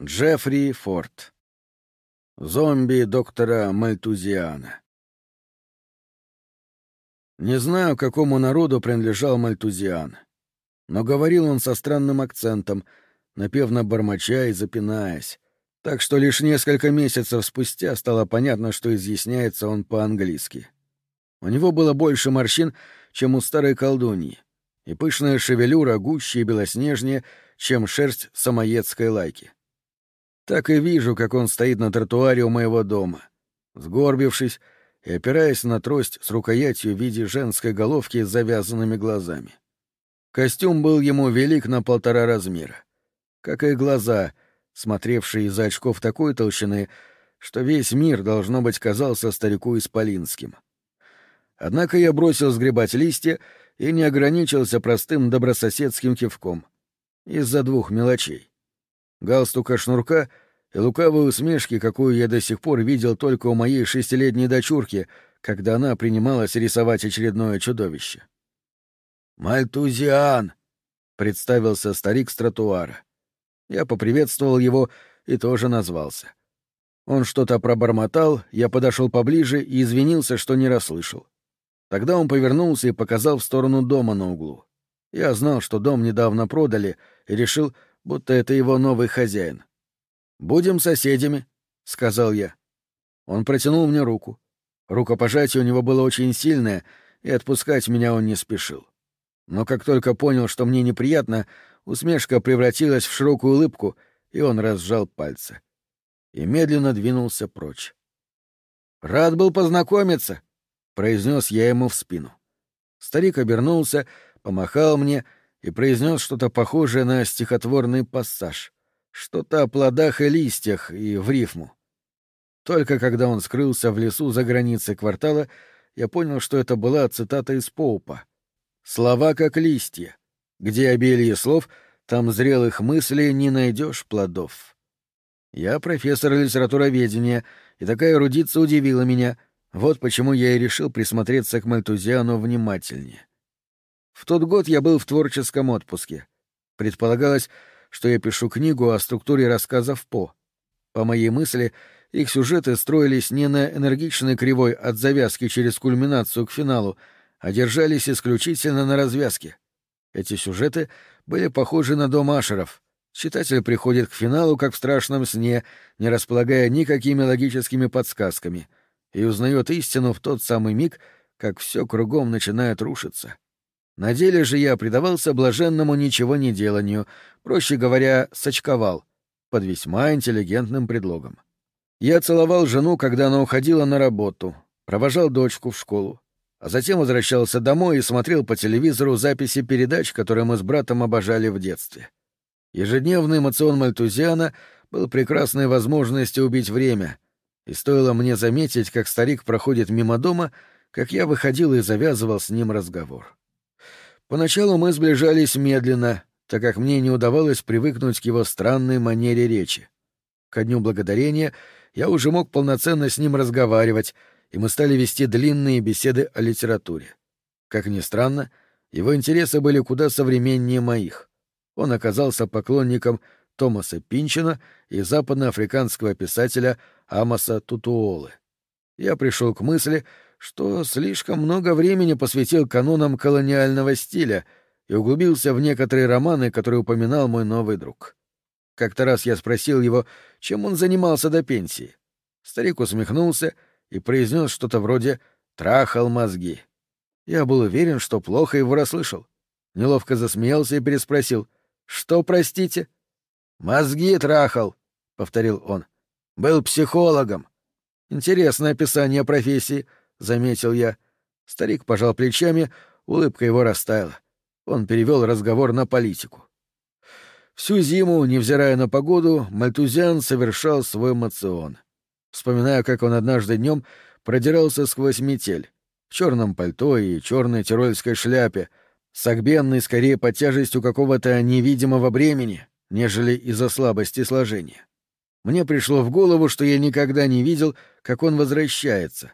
Джеффри Форд. Зомби доктора Мальтузиана. Не знаю, какому народу принадлежал Мальтузиан, но говорил он со странным акцентом, напевно бормоча и запинаясь, так что лишь несколько месяцев спустя стало понятно, что изъясняется он по-английски. У него было больше морщин, чем у старой колдуньи, и пышная шевелюра гуще и белоснежнее, чем шерсть самоедской лайки. Так и вижу, как он стоит на тротуаре у моего дома, сгорбившись и опираясь на трость с рукоятью в виде женской головки с завязанными глазами. Костюм был ему велик на полтора размера, как и глаза, смотревшие из-за очков такой толщины, что весь мир, должно быть, казался старику исполинским. Однако я бросил сгребать листья и не ограничился простым добрососедским кивком. Из-за двух мелочей галстука шнурка и лукавой усмешки, какую я до сих пор видел только у моей шестилетней дочурки, когда она принималась рисовать очередное чудовище. «Мальтузиан!» — представился старик с тротуара. Я поприветствовал его и тоже назвался. Он что-то пробормотал, я подошел поближе и извинился, что не расслышал. Тогда он повернулся и показал в сторону дома на углу. Я знал, что дом недавно продали, и решил, будто это его новый хозяин. «Будем соседями», — сказал я. Он протянул мне руку. Рукопожатие у него было очень сильное, и отпускать меня он не спешил. Но как только понял, что мне неприятно, усмешка превратилась в широкую улыбку, и он разжал пальцы. И медленно двинулся прочь. «Рад был познакомиться», — произнес я ему в спину. Старик обернулся, помахал мне — и произнес что-то похожее на стихотворный пассаж, что-то о плодах и листьях и в рифму. Только когда он скрылся в лесу за границей квартала, я понял, что это была цитата из Поупа. «Слова как листья. Где обилие слов, там зрелых мыслей не найдешь плодов». Я профессор литературоведения, и такая эрудиция удивила меня. Вот почему я и решил присмотреться к Мальтузиану внимательнее. В тот год я был в творческом отпуске. Предполагалось, что я пишу книгу о структуре рассказов По. По моей мысли, их сюжеты строились не на энергичной кривой от завязки через кульминацию к финалу, а держались исключительно на развязке. Эти сюжеты были похожи на дом Ашеров. Читатель приходит к финалу, как в страшном сне, не располагая никакими логическими подсказками, и узнает истину в тот самый миг, как все кругом начинает рушиться. На деле же я предавался блаженному ничего не деланию, проще говоря, сочковал, под весьма интеллигентным предлогом. Я целовал жену, когда она уходила на работу, провожал дочку в школу, а затем возвращался домой и смотрел по телевизору записи передач, которые мы с братом обожали в детстве. Ежедневный эмоцион Мальтузиана был прекрасной возможностью убить время, и стоило мне заметить, как старик проходит мимо дома, как я выходил и завязывал с ним разговор. Поначалу мы сближались медленно, так как мне не удавалось привыкнуть к его странной манере речи. Ко дню благодарения я уже мог полноценно с ним разговаривать, и мы стали вести длинные беседы о литературе. Как ни странно, его интересы были куда современнее моих. Он оказался поклонником Томаса Пинчина и западноафриканского писателя Амоса Тутуолы. Я пришел к мысли, что слишком много времени посвятил канонам колониального стиля и углубился в некоторые романы, которые упоминал мой новый друг. Как-то раз я спросил его, чем он занимался до пенсии. Старик усмехнулся и произнес что-то вроде «трахал мозги». Я был уверен, что плохо его расслышал. Неловко засмеялся и переспросил «Что, простите?» «Мозги трахал», — повторил он. «Был психологом». Интересное описание профессии —— заметил я. Старик пожал плечами, улыбка его растаяла. Он перевел разговор на политику. Всю зиму, невзирая на погоду, Мальтузиан совершал свой мацион. Вспоминаю, как он однажды днем продирался сквозь метель, в черном пальто и черной тирольской шляпе, согбенный скорее под тяжестью какого-то невидимого бремени, нежели из-за слабости сложения. Мне пришло в голову, что я никогда не видел, как он возвращается,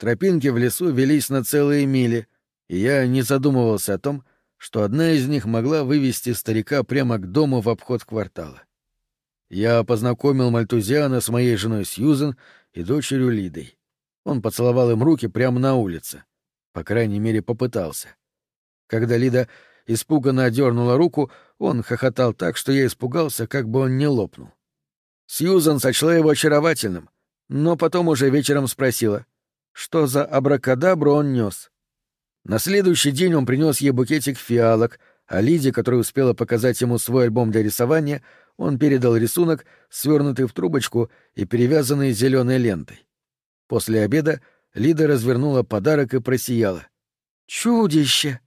Тропинки в лесу велись на целые мили, и я не задумывался о том, что одна из них могла вывести старика прямо к дому в обход квартала. Я познакомил Мальтузиана с моей женой Сьюзен и дочерью Лидой. Он поцеловал им руки прямо на улице. По крайней мере, попытался. Когда Лида испуганно отдернула руку, он хохотал так, что я испугался, как бы он не лопнул. Сьюзан сочла его очаровательным, но потом уже вечером спросила, что за абракадабру он нес. На следующий день он принес ей букетик фиалок, а Лиде, которая успела показать ему свой альбом для рисования, он передал рисунок, свернутый в трубочку и перевязанный зеленой лентой. После обеда Лида развернула подарок и просияла. «Чудище!»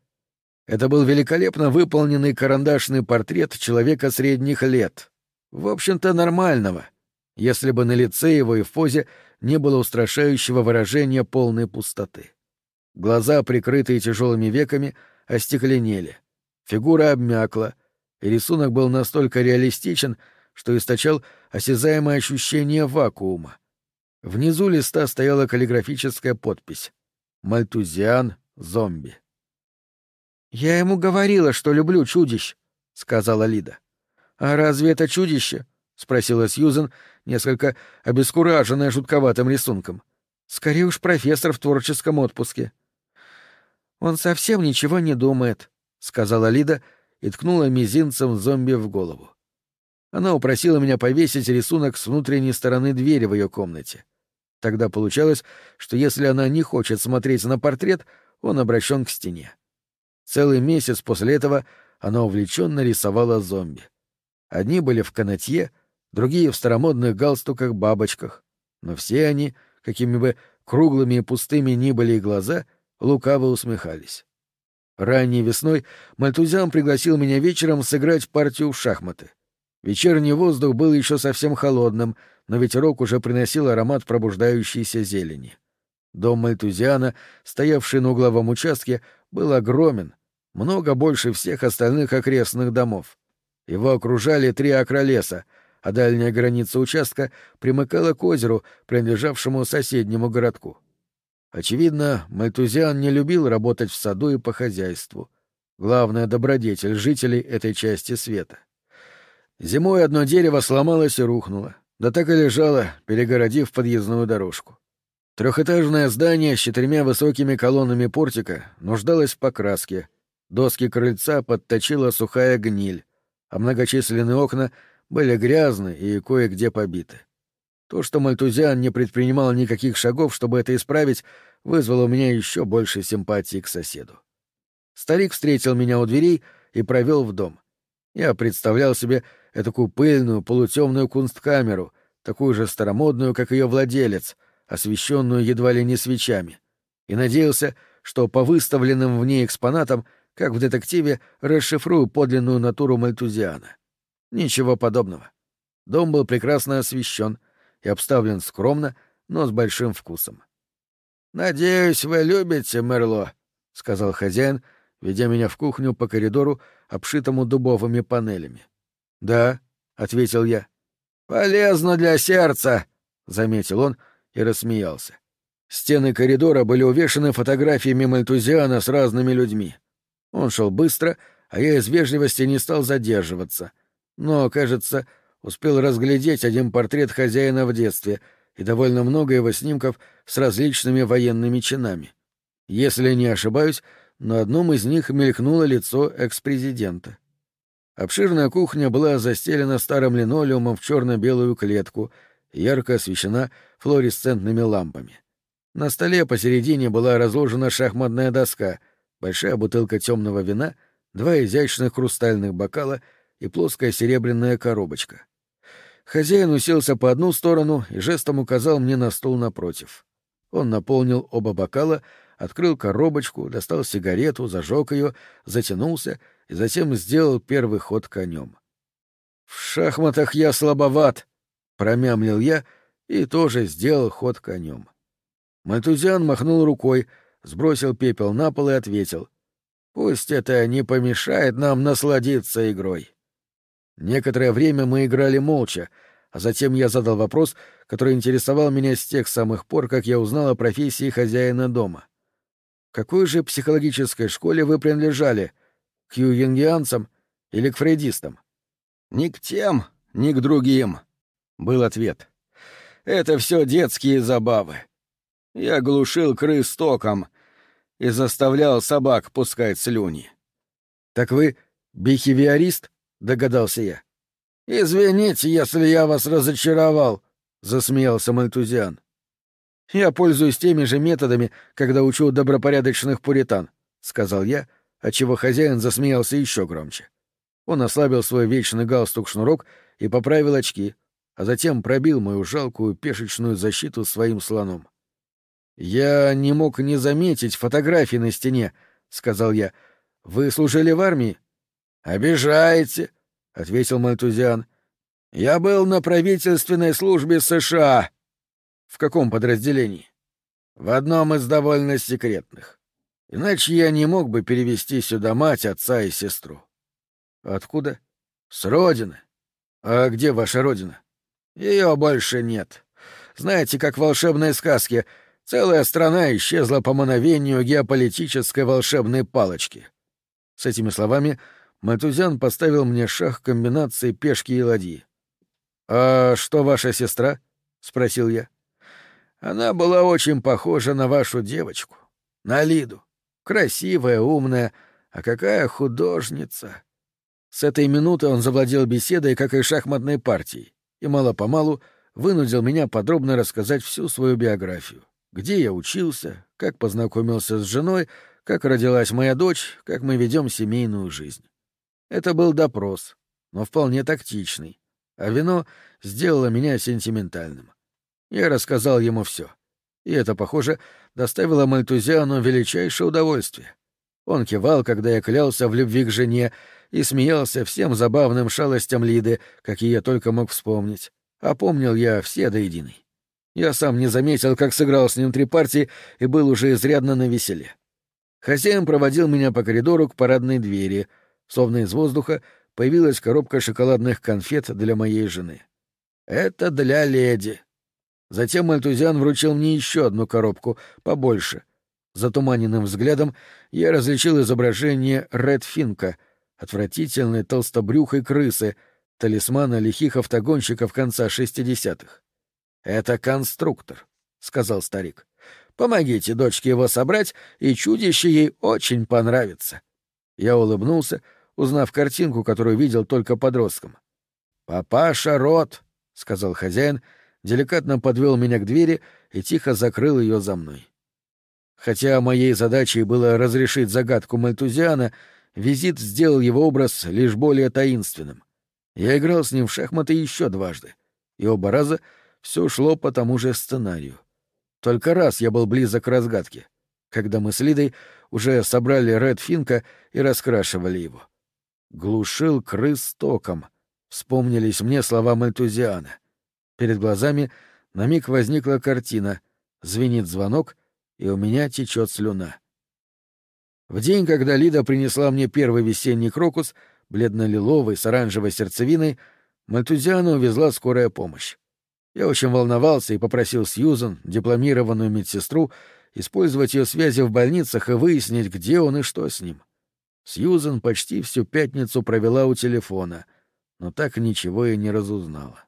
Это был великолепно выполненный карандашный портрет человека средних лет. В общем-то, нормального, если бы на лице его и в позе не было устрашающего выражения полной пустоты. Глаза, прикрытые тяжелыми веками, остекленели. Фигура обмякла, и рисунок был настолько реалистичен, что источал осязаемое ощущение вакуума. Внизу листа стояла каллиграфическая подпись «Мальтузиан, зомби». «Я ему говорила, что люблю чудищ», — сказала Лида. «А разве это чудище?» — спросила Сьюзен, несколько обескураженная жутковатым рисунком. «Скорее уж профессор в творческом отпуске». «Он совсем ничего не думает», — сказала Лида и ткнула мизинцем зомби в голову. Она упросила меня повесить рисунок с внутренней стороны двери в ее комнате. Тогда получалось, что если она не хочет смотреть на портрет, он обращен к стене. Целый месяц после этого она увлеченно рисовала зомби. Одни были в канатье, другие в старомодных галстуках-бабочках, но все они, какими бы круглыми и пустыми ни были глаза, лукаво усмехались. Ранней весной Мальтузян пригласил меня вечером сыграть партию в шахматы. Вечерний воздух был еще совсем холодным, но ветерок уже приносил аромат пробуждающейся зелени. Дом Мальтузиана, стоявший на угловом участке, был огромен, много больше всех остальных окрестных домов. Его окружали три акра леса, а дальняя граница участка примыкала к озеру, принадлежавшему соседнему городку. Очевидно, Мальтузиан не любил работать в саду и по хозяйству. Главная добродетель жителей этой части света. Зимой одно дерево сломалось и рухнуло, да так и лежало, перегородив подъездную дорожку. Трехэтажное здание с четырьмя высокими колоннами портика нуждалось в покраске. Доски крыльца подточила сухая гниль, а многочисленные окна были грязны и кое-где побиты. То, что Мальтузиан не предпринимал никаких шагов, чтобы это исправить, вызвало у меня еще больше симпатии к соседу. Старик встретил меня у дверей и провел в дом. Я представлял себе эту пыльную, полутемную кунсткамеру, такую же старомодную, как ее владелец, освещенную едва ли не свечами, и надеялся, что по выставленным в ней экспонатам, как в детективе, расшифрую подлинную натуру Мальтузиана. Ничего подобного. Дом был прекрасно освещен и обставлен скромно, но с большим вкусом. «Надеюсь, вы любите Мерло», — сказал хозяин, ведя меня в кухню по коридору, обшитому дубовыми панелями. «Да», — ответил я. «Полезно для сердца», — заметил он, — и рассмеялся. Стены коридора были увешаны фотографиями Мальтузиана с разными людьми. Он шел быстро, а я из вежливости не стал задерживаться. Но, кажется, успел разглядеть один портрет хозяина в детстве и довольно много его снимков с различными военными чинами. Если не ошибаюсь, на одном из них мелькнуло лицо экс-президента. Обширная кухня была застелена старым линолеумом в черно-белую клетку — ярко освещена флуоресцентными лампами. На столе посередине была разложена шахматная доска, большая бутылка темного вина, два изящных хрустальных бокала и плоская серебряная коробочка. Хозяин уселся по одну сторону и жестом указал мне на стул напротив. Он наполнил оба бокала, открыл коробочку, достал сигарету, зажег ее, затянулся и затем сделал первый ход конем. «В шахматах я слабоват», Промямлил я и тоже сделал ход конем. Мальтузиан махнул рукой, сбросил пепел на пол и ответил. «Пусть это не помешает нам насладиться игрой». Некоторое время мы играли молча, а затем я задал вопрос, который интересовал меня с тех самых пор, как я узнал о профессии хозяина дома. какой же психологической школе вы принадлежали? К юнгианцам или к фрейдистам? «Ни к тем, ни к другим, — был ответ. Это все детские забавы. Я глушил крыс током и заставлял собак пускать слюни. — Так вы бихевиорист? — догадался я. — Извините, если я вас разочаровал, — засмеялся Мальтузиан. — Я пользуюсь теми же методами, когда учу добропорядочных пуритан, — сказал я, отчего хозяин засмеялся еще громче. Он ослабил свой вечный галстук-шнурок и поправил очки, а затем пробил мою жалкую пешечную защиту своим слоном. «Я не мог не заметить фотографии на стене», — сказал я. «Вы служили в армии?» «Обижаете», — ответил Мальтузиан. «Я был на правительственной службе США». «В каком подразделении?» «В одном из довольно секретных. Иначе я не мог бы перевести сюда мать, отца и сестру». «Откуда?» «С родины». «А где ваша родина?» «Ее больше нет. Знаете, как в волшебной сказке — Целая страна исчезла по мановению геополитической волшебной палочки. С этими словами Матузян поставил мне шах комбинации пешки и ладьи. «А что ваша сестра?» — спросил я. «Она была очень похожа на вашу девочку, на Лиду. Красивая, умная, а какая художница!» С этой минуты он завладел беседой, как и шахматной партией, и мало-помалу вынудил меня подробно рассказать всю свою биографию где я учился, как познакомился с женой, как родилась моя дочь, как мы ведем семейную жизнь. Это был допрос, но вполне тактичный, а вино сделало меня сентиментальным. Я рассказал ему все, и это, похоже, доставило Мальтузиану величайшее удовольствие. Он кивал, когда я клялся в любви к жене, и смеялся всем забавным шалостям Лиды, какие я только мог вспомнить, а помнил я все до единой. Я сам не заметил, как сыграл с ним три партии и был уже изрядно на веселе. Хозяин проводил меня по коридору к парадной двери. Словно из воздуха появилась коробка шоколадных конфет для моей жены. «Это для леди». Затем Мальтузиан вручил мне еще одну коробку, побольше. Затуманенным взглядом я различил изображение Ред Финка, отвратительной толстобрюхой крысы, талисмана лихих автогонщиков конца шестидесятых. «Это конструктор», — сказал старик. «Помогите дочке его собрать, и чудище ей очень понравится». Я улыбнулся, узнав картинку, которую видел только подростком. «Папаша Рот», — сказал хозяин, деликатно подвел меня к двери и тихо закрыл ее за мной. Хотя моей задачей было разрешить загадку Мальтузиана, визит сделал его образ лишь более таинственным. Я играл с ним в шахматы еще дважды, и оба раза — все шло по тому же сценарию. Только раз я был близок к разгадке, когда мы с Лидой уже собрали Ред Финка и раскрашивали его. Глушил крыс током. Вспомнились мне слова Мальтузиана. Перед глазами на миг возникла картина. Звенит звонок, и у меня течет слюна. В день, когда Лида принесла мне первый весенний крокус, бледно-лиловый с оранжевой сердцевиной, Мальтузиана увезла скорая помощь. Я очень волновался и попросил Сьюзан, дипломированную медсестру, использовать ее связи в больницах и выяснить, где он и что с ним. Сьюзан почти всю пятницу провела у телефона, но так ничего и не разузнала.